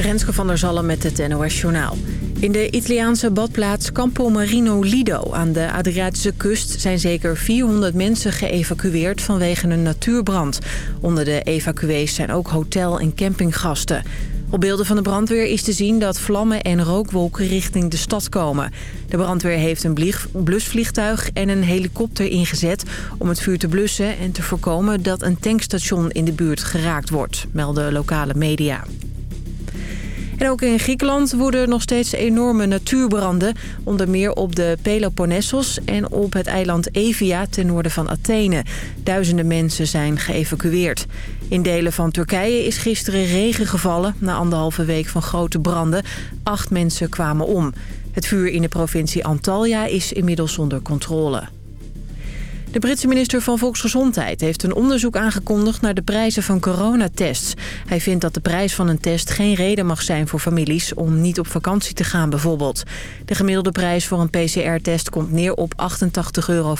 Renske van der Zalm met het NOS Journaal. In de Italiaanse badplaats Campo Marino Lido aan de Adriatische kust... zijn zeker 400 mensen geëvacueerd vanwege een natuurbrand. Onder de evacuees zijn ook hotel- en campinggasten. Op beelden van de brandweer is te zien dat vlammen en rookwolken richting de stad komen. De brandweer heeft een blusvliegtuig en een helikopter ingezet om het vuur te blussen... en te voorkomen dat een tankstation in de buurt geraakt wordt, melden lokale media. En ook in Griekenland woeden nog steeds enorme natuurbranden. Onder meer op de Peloponnesos en op het eiland Evia ten noorden van Athene. Duizenden mensen zijn geëvacueerd. In delen van Turkije is gisteren regen gevallen. Na anderhalve week van grote branden. Acht mensen kwamen om. Het vuur in de provincie Antalya is inmiddels onder controle. De Britse minister van Volksgezondheid heeft een onderzoek aangekondigd naar de prijzen van coronatests. Hij vindt dat de prijs van een test geen reden mag zijn voor families om niet op vakantie te gaan bijvoorbeeld. De gemiddelde prijs voor een PCR-test komt neer op 88,50 euro.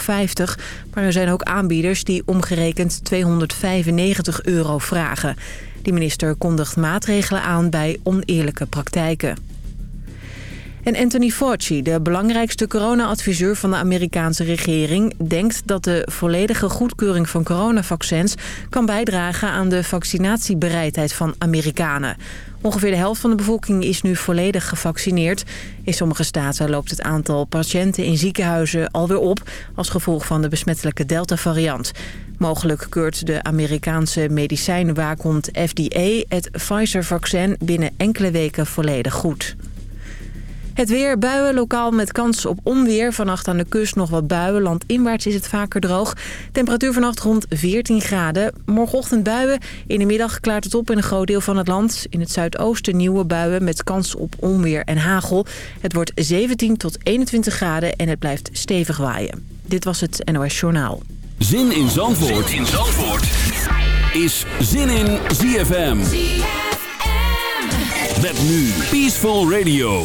Maar er zijn ook aanbieders die omgerekend 295 euro vragen. Die minister kondigt maatregelen aan bij oneerlijke praktijken. En Anthony Fauci, de belangrijkste corona-adviseur van de Amerikaanse regering... denkt dat de volledige goedkeuring van coronavaccins... kan bijdragen aan de vaccinatiebereidheid van Amerikanen. Ongeveer de helft van de bevolking is nu volledig gevaccineerd. In sommige staten loopt het aantal patiënten in ziekenhuizen alweer op... als gevolg van de besmettelijke Delta-variant. Mogelijk keurt de Amerikaanse medicijnwaakhond FDA... het Pfizer-vaccin binnen enkele weken volledig goed. Het weer, buien, lokaal met kans op onweer. Vannacht aan de kust nog wat buien. Landinwaarts is het vaker droog. Temperatuur vannacht rond 14 graden. Morgenochtend buien. In de middag klaart het op in een groot deel van het land. In het zuidoosten nieuwe buien met kans op onweer en hagel. Het wordt 17 tot 21 graden en het blijft stevig waaien. Dit was het NOS Journaal. Zin in Zandvoort, zin in Zandvoort. is Zin in ZFM. ZFM. Met nu Peaceful Radio.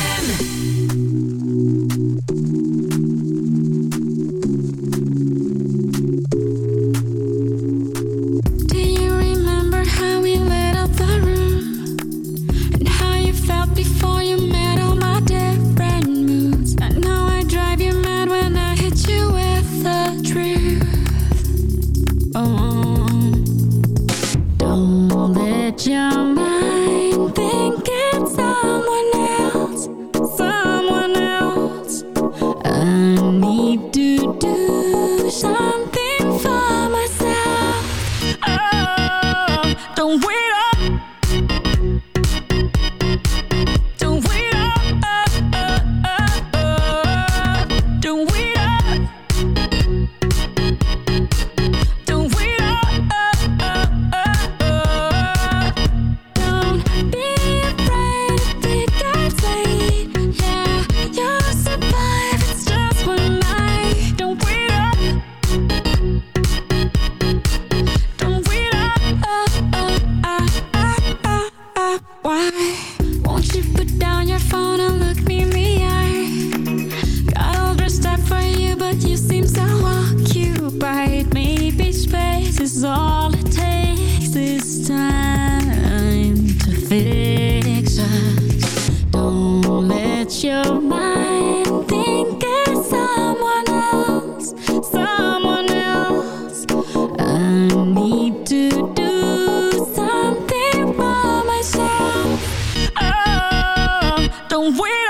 don't wait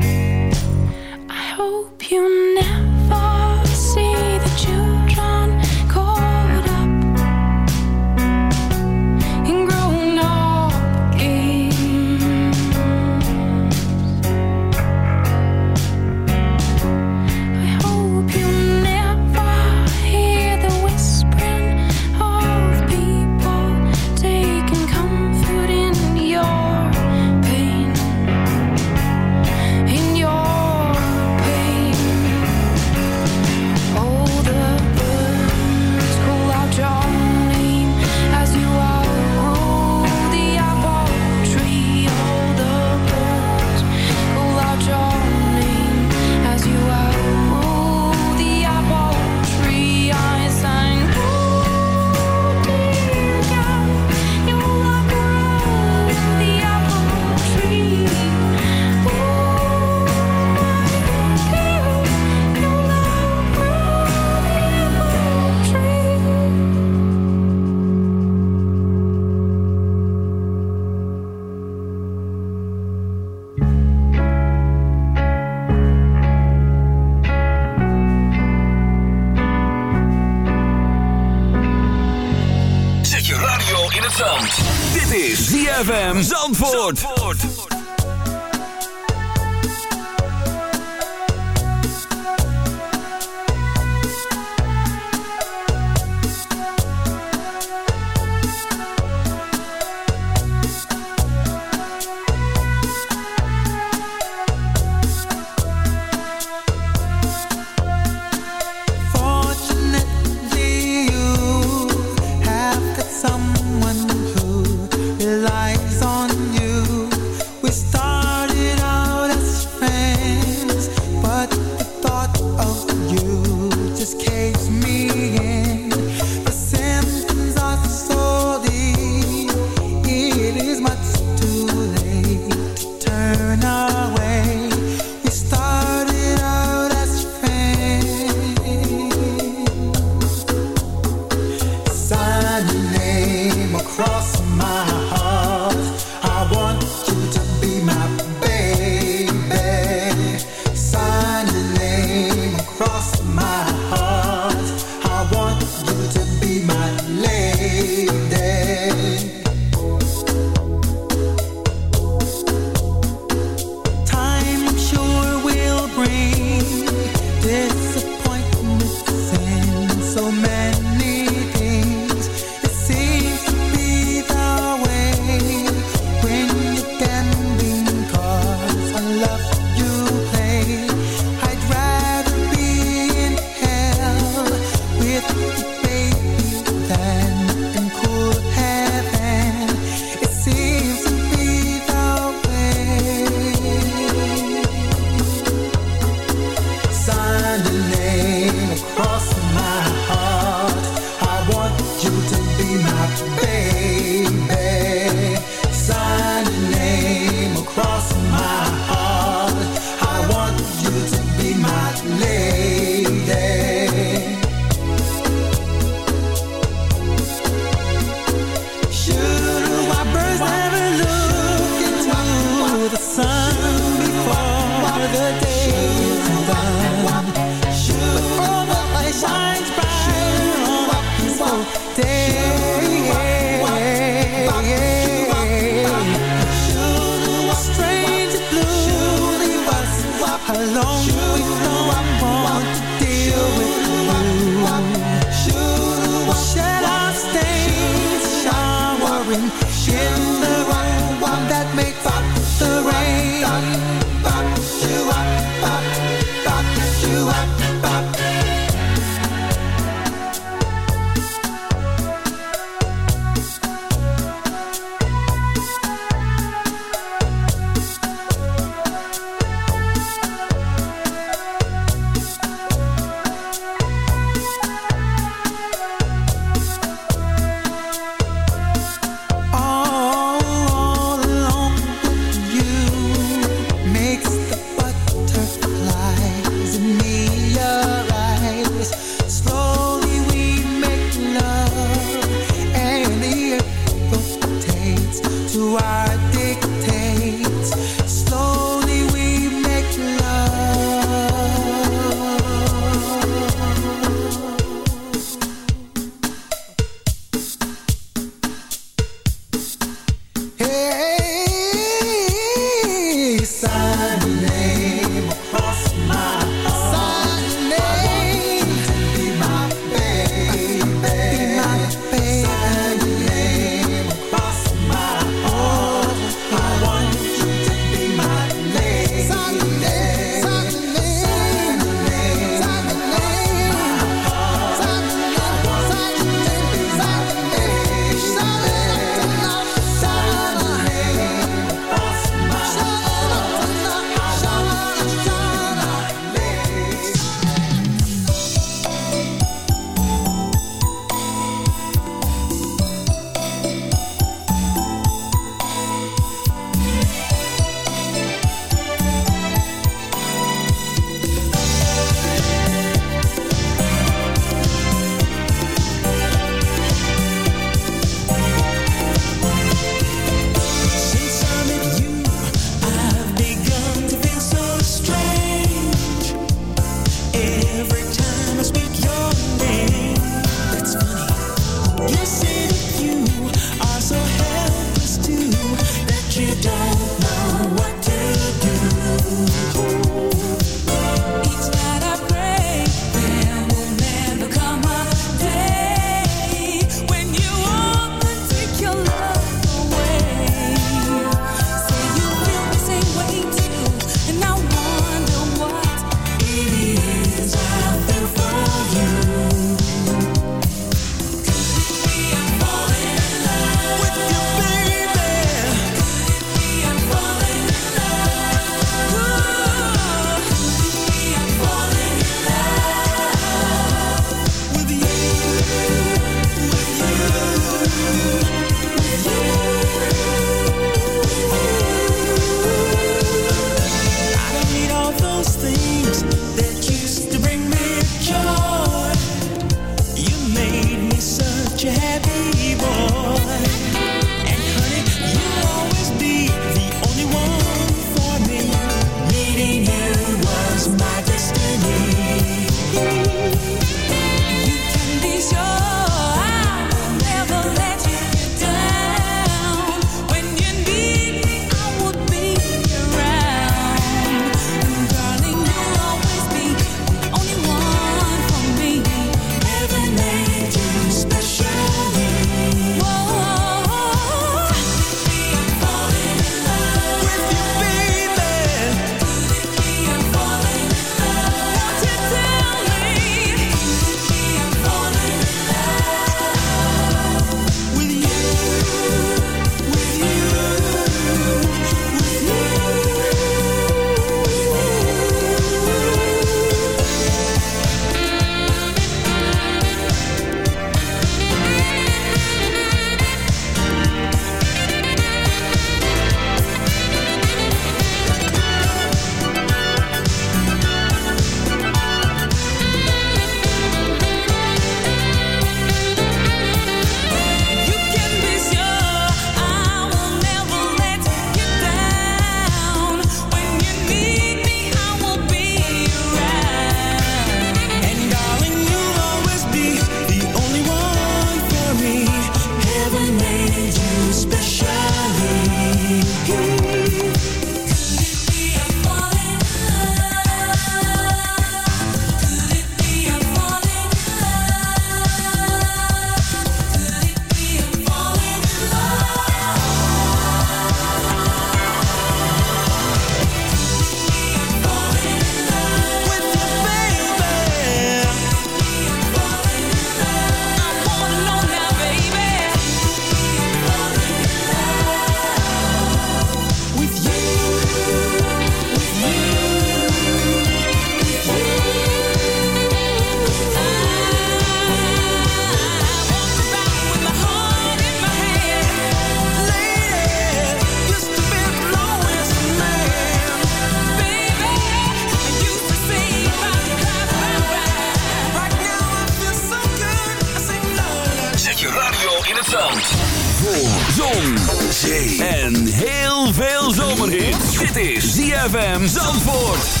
ZFM Zandvoort.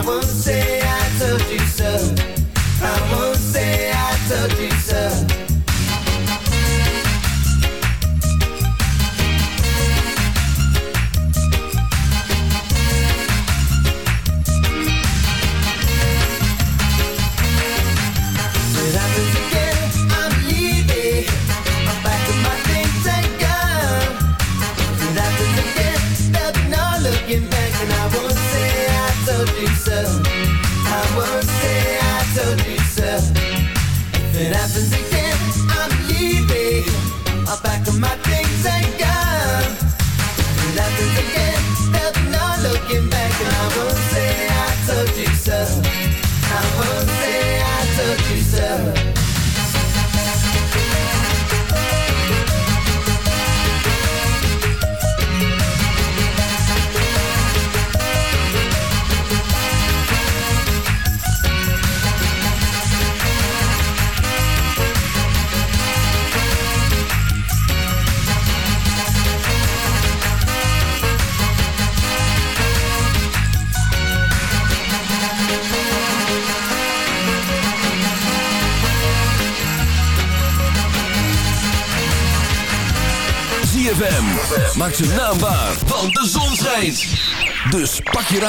I would say I told you so.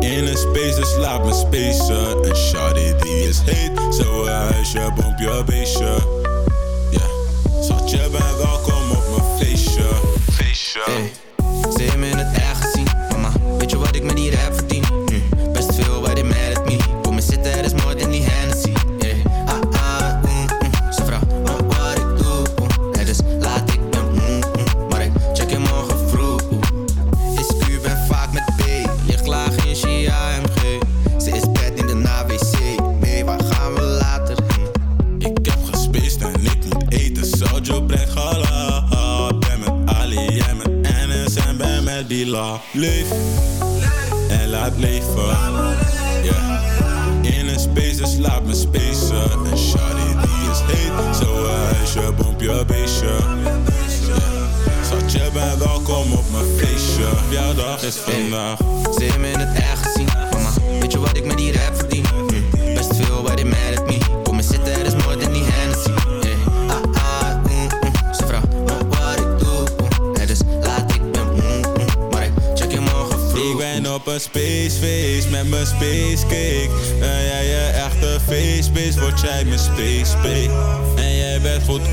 In een space, dus laat uh. me spacen. en shawty die is heet, zo als je pomp je beestje. Yeah. Schat, je bij welkom op mijn feestje. Feestje. Hey, ze hebben het echt gezien, mama. Weet je wat ik me niet heb. space. En jij bent goed